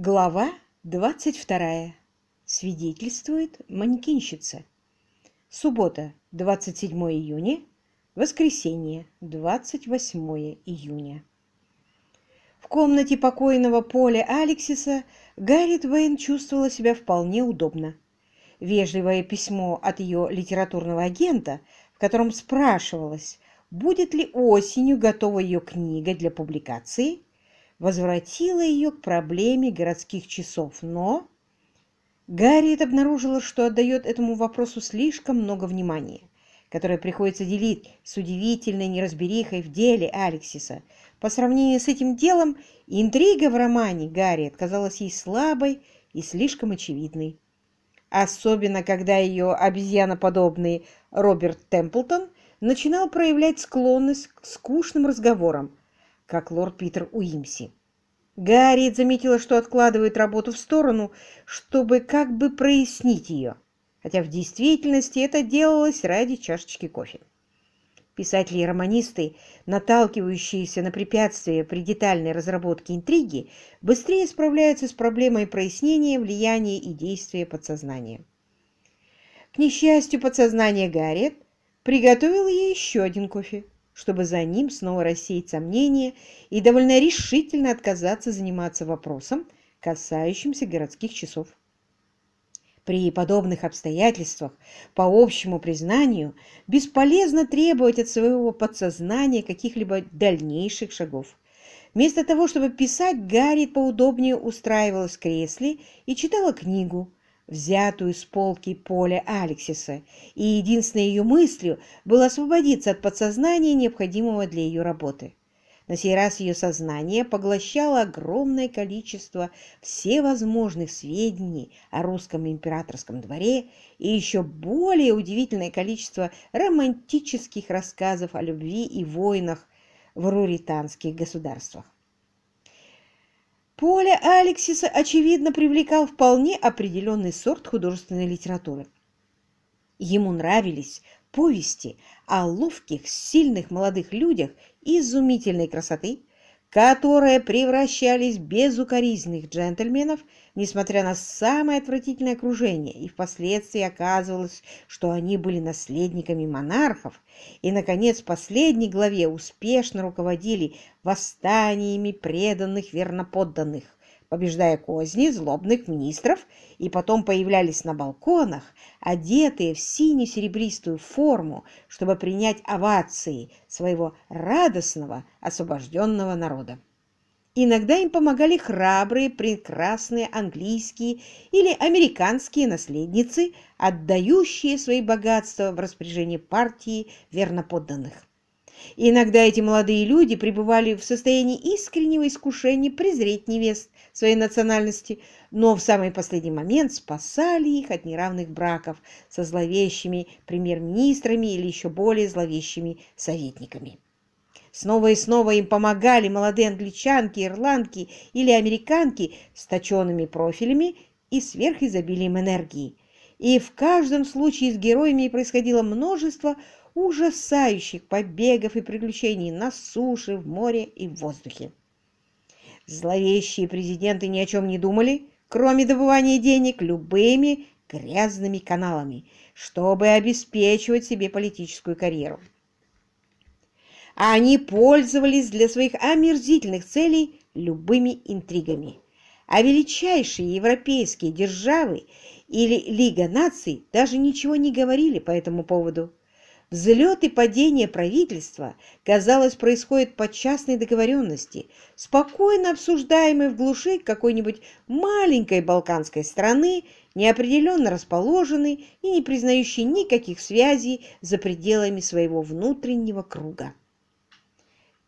Глава 22. Свидетельствует манекенщица. Суббота, 27 июня. Воскресенье, 28 июня. В комнате покойного Поля Алексиса Гаррит Вейн чувствовала себя вполне удобно. Вежливое письмо от ее литературного агента, в котором спрашивалось, будет ли осенью готова ее книга для публикации – возвратила ее к проблеме городских часов, но Гарриет обнаружила, что отдает этому вопросу слишком много внимания, которое приходится делить с удивительной неразберихой в деле Алексиса. По сравнению с этим делом, интрига в романе Гарриет казалась ей слабой и слишком очевидной. Особенно, когда ее обезьяноподобный Роберт Темплтон начинал проявлять склонность к скучным разговорам, как лорд Питер Уимси. Гарриет заметила, что откладывает работу в сторону, чтобы как бы прояснить ее, хотя в действительности это делалось ради чашечки кофе. Писатели и романисты, наталкивающиеся на препятствия при детальной разработке интриги, быстрее справляются с проблемой прояснения влияния и действия подсознания. К несчастью, подсознание Гарриет приготовило ей еще один кофе чтобы за ним снова рассеять сомнения и довольно решительно отказаться заниматься вопросом, касающимся городских часов. При подобных обстоятельствах, по общему признанию, бесполезно требовать от своего подсознания каких-либо дальнейших шагов. Вместо того, чтобы писать, Гарри поудобнее устраивалась в кресле и читала книгу, взятую с полки поля Алексиса, и единственной ее мыслью было освободиться от подсознания, необходимого для ее работы. На сей раз ее сознание поглощало огромное количество всевозможных сведений о русском императорском дворе и еще более удивительное количество романтических рассказов о любви и войнах в руританских государствах. Поле Алексиса, очевидно, привлекал вполне определенный сорт художественной литературы. Ему нравились повести о ловких, сильных молодых людях изумительной красоты, которые превращались в безукоризненных джентльменов, несмотря на самое отвратительное окружение, и впоследствии оказывалось, что они были наследниками монархов, и, наконец, в последней главе успешно руководили восстаниями преданных верноподданных, побеждая козни злобных министров, и потом появлялись на балконах, одетые в сине-серебристую форму, чтобы принять овации своего радостного освобожденного народа. Иногда им помогали храбрые, прекрасные английские или американские наследницы, отдающие свои богатства в распоряжение партии верноподданных. Иногда эти молодые люди пребывали в состоянии искреннего искушения презреть невест своей национальности, но в самый последний момент спасали их от неравных браков со зловещими премьер-министрами или еще более зловещими советниками. Снова и снова им помогали молодые англичанки, ирландки или американки с точенными профилями и сверхизобилием энергии. И в каждом случае с героями происходило множество ужасающих побегов и приключений на суше, в море и в воздухе. Зловещие президенты ни о чем не думали, кроме добывания денег любыми грязными каналами, чтобы обеспечивать себе политическую карьеру они пользовались для своих омерзительных целей любыми интригами. А величайшие европейские державы или Лига наций даже ничего не говорили по этому поводу. Взлет и падение правительства, казалось, происходит по частной договоренности, спокойно обсуждаемой в глуши какой-нибудь маленькой балканской страны, неопределенно расположенной и не признающей никаких связей за пределами своего внутреннего круга.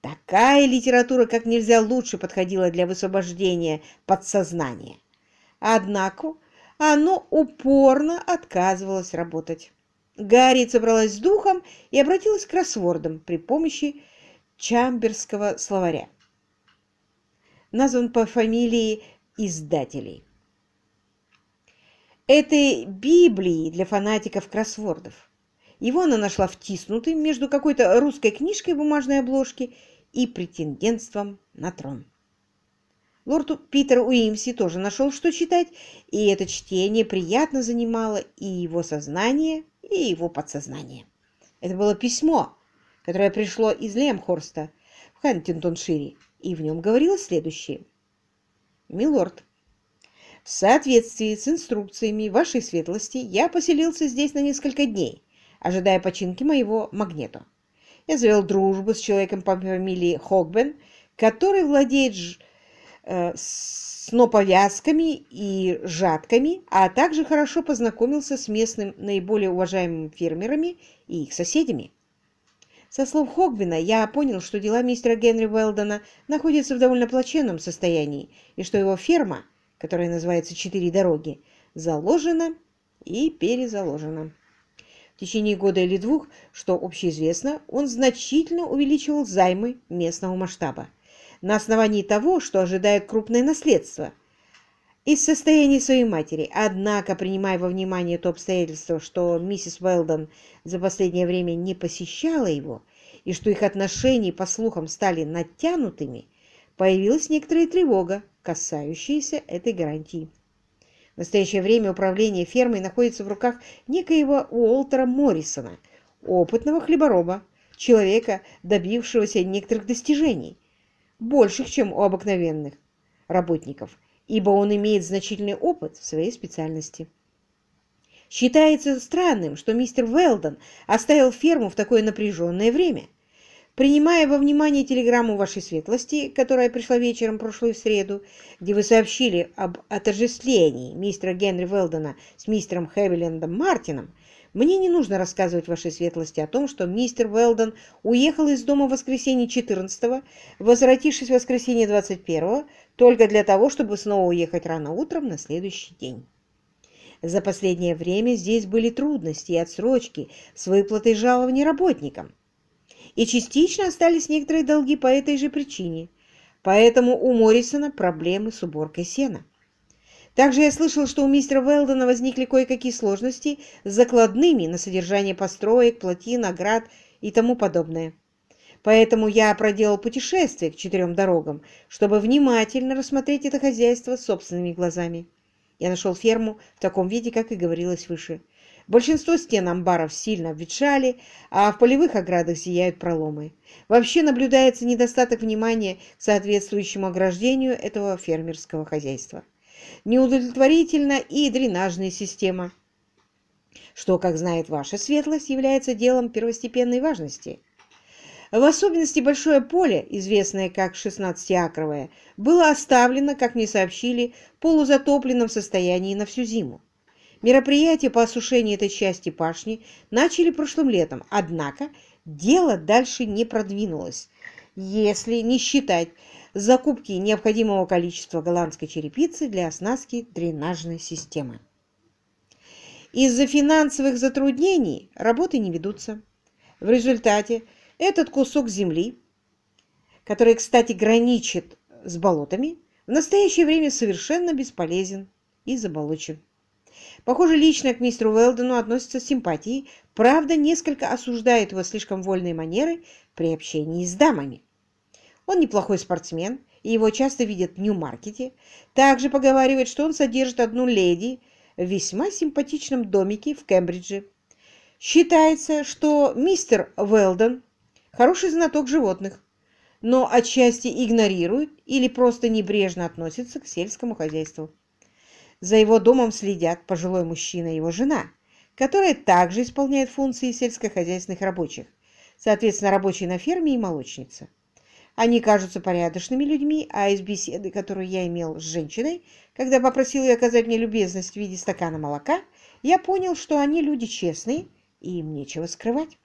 Такая литература как нельзя лучше подходила для высвобождения подсознания. Однако оно упорно отказывалось работать. Гарри собралась с духом и обратилась к кроссвордам при помощи Чамберского словаря. Назван по фамилии издателей. Этой Библии для фанатиков кроссвордов. Его она нашла втиснутым между какой-то русской книжкой бумажной обложке и претендентством на трон. Лорд Питер Уимси тоже нашел, что читать, и это чтение приятно занимало и его сознание, и его подсознание. Это было письмо, которое пришло из Лемхорста в Хантингтоншире, и в нем говорилось следующее. «Милорд, в соответствии с инструкциями вашей светлости я поселился здесь на несколько дней, ожидая починки моего магнета. Я завел дружбу с человеком по фамилии Хогбен, который владеет сноповязками и жатками, а также хорошо познакомился с местным наиболее уважаемыми фермерами и их соседями. Со слов Хогбина я понял, что дела мистера Генри Уэлдона находятся в довольно плачевном состоянии, и что его ферма, которая называется «Четыре дороги», заложена и перезаложена. В течение года или двух, что общеизвестно, он значительно увеличивал займы местного масштаба на основании того, что ожидает крупное наследство из состояния своей матери. Однако, принимая во внимание то обстоятельство, что миссис Уэлдон за последнее время не посещала его, и что их отношения, по слухам, стали натянутыми, появилась некоторая тревога, касающаяся этой гарантии. В настоящее время управление фермой находится в руках некоего Уолтера Моррисона, опытного хлебороба, человека, добившегося некоторых достижений, больших, чем у обыкновенных работников, ибо он имеет значительный опыт в своей специальности. Считается странным, что мистер Велдон оставил ферму в такое напряженное время – Принимая во внимание телеграмму вашей светлости, которая пришла вечером прошлую среду, где вы сообщили об отождествлении мистера Генри Велдона с мистером Хевилендом Мартином, мне не нужно рассказывать вашей светлости о том, что мистер Велдон уехал из дома в воскресенье 14-го, возвратившись в воскресенье 21-го, только для того, чтобы снова уехать рано утром на следующий день. За последнее время здесь были трудности и отсрочки с выплатой жалований работникам и частично остались некоторые долги по этой же причине. Поэтому у Моррисона проблемы с уборкой сена. Также я слышал, что у мистера Велдона возникли кое-какие сложности с закладными на содержание построек, плотин, оград и тому подобное. Поэтому я проделал путешествие к четырем дорогам, чтобы внимательно рассмотреть это хозяйство собственными глазами. Я нашел ферму в таком виде, как и говорилось выше. Большинство стен амбаров сильно обветшали, а в полевых оградах зияют проломы. Вообще наблюдается недостаток внимания к соответствующему ограждению этого фермерского хозяйства. Неудовлетворительна и дренажная система, что, как знает ваша светлость, является делом первостепенной важности. В особенности большое поле, известное как 16-акровое, было оставлено, как мне сообщили, в полузатопленном состоянии на всю зиму. Мероприятия по осушению этой части пашни начали прошлым летом, однако дело дальше не продвинулось, если не считать закупки необходимого количества голландской черепицы для оснастки дренажной системы. Из-за финансовых затруднений работы не ведутся. В результате этот кусок земли, который, кстати, граничит с болотами, в настоящее время совершенно бесполезен и заболочен. Похоже, лично к мистеру Уэлдену относится с симпатией, правда, несколько осуждает его слишком вольные манеры при общении с дамами. Он неплохой спортсмен, и его часто видят в Нью-Маркете. Также поговаривает, что он содержит одну леди в весьма симпатичном домике в Кембридже. Считается, что мистер Уэлден хороший знаток животных, но отчасти игнорирует или просто небрежно относится к сельскому хозяйству. За его домом следят пожилой мужчина и его жена, которая также исполняет функции сельскохозяйственных рабочих, соответственно, рабочие на ферме и молочница. Они кажутся порядочными людьми, а из беседы, которую я имел с женщиной, когда попросил ее оказать мне любезность в виде стакана молока, я понял, что они люди честные, и им нечего скрывать.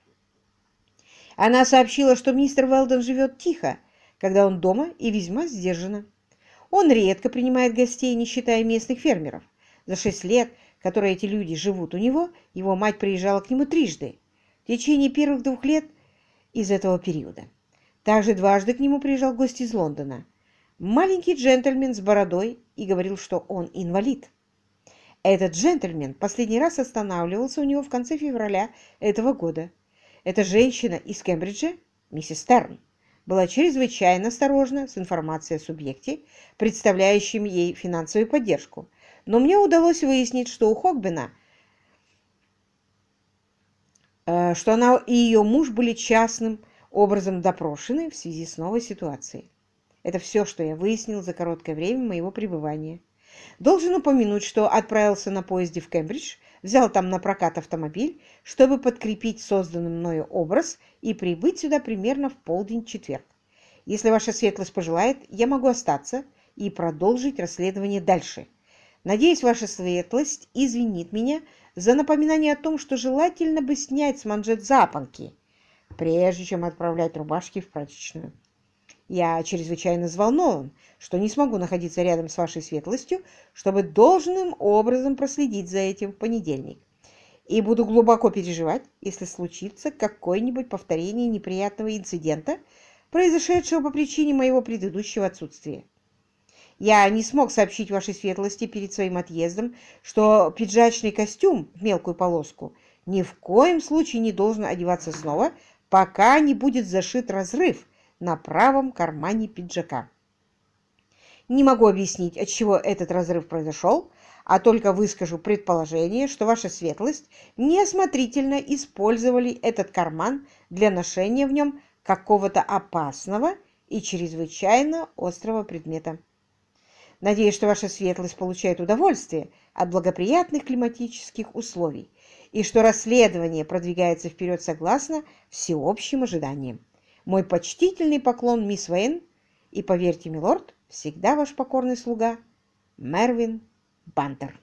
Она сообщила, что мистер Велден живет тихо, когда он дома, и весьма сдержанно. Он редко принимает гостей, не считая местных фермеров. За шесть лет, которые эти люди живут у него, его мать приезжала к нему трижды, в течение первых двух лет из этого периода. Также дважды к нему приезжал гость из Лондона. Маленький джентльмен с бородой и говорил, что он инвалид. Этот джентльмен последний раз останавливался у него в конце февраля этого года. Эта женщина из Кембриджа, миссис Терн, была чрезвычайно осторожна с информацией о субъекте, представляющем ей финансовую поддержку, но мне удалось выяснить, что у Хогбена э, что она и ее муж были частным образом допрошены в связи с новой ситуацией. Это все, что я выяснил за короткое время моего пребывания. Должен упомянуть, что отправился на поезде в Кембридж, взял там на прокат автомобиль, чтобы подкрепить созданный мною образ и прибыть сюда примерно в полдень четверг. Если ваша светлость пожелает, я могу остаться и продолжить расследование дальше. Надеюсь, ваша светлость извинит меня за напоминание о том, что желательно бы снять с манжет запонки, прежде чем отправлять рубашки в прачечную. Я чрезвычайно взволнован, что не смогу находиться рядом с вашей светлостью, чтобы должным образом проследить за этим в понедельник. И буду глубоко переживать, если случится какое-нибудь повторение неприятного инцидента, произошедшего по причине моего предыдущего отсутствия. Я не смог сообщить вашей светлости перед своим отъездом, что пиджачный костюм в мелкую полоску ни в коем случае не должен одеваться снова, пока не будет зашит разрыв на правом кармане пиджака. Не могу объяснить, от чего этот разрыв произошел, а только выскажу предположение, что ваша светлость неосмотрительно использовали этот карман для ношения в нем какого-то опасного и чрезвычайно острого предмета. Надеюсь, что ваша светлость получает удовольствие от благоприятных климатических условий и что расследование продвигается вперед согласно всеобщим ожиданиям. Мой почтительный поклон, мисс Уэйн, и, поверьте, милорд, всегда ваш покорный слуга Мервин Бантер.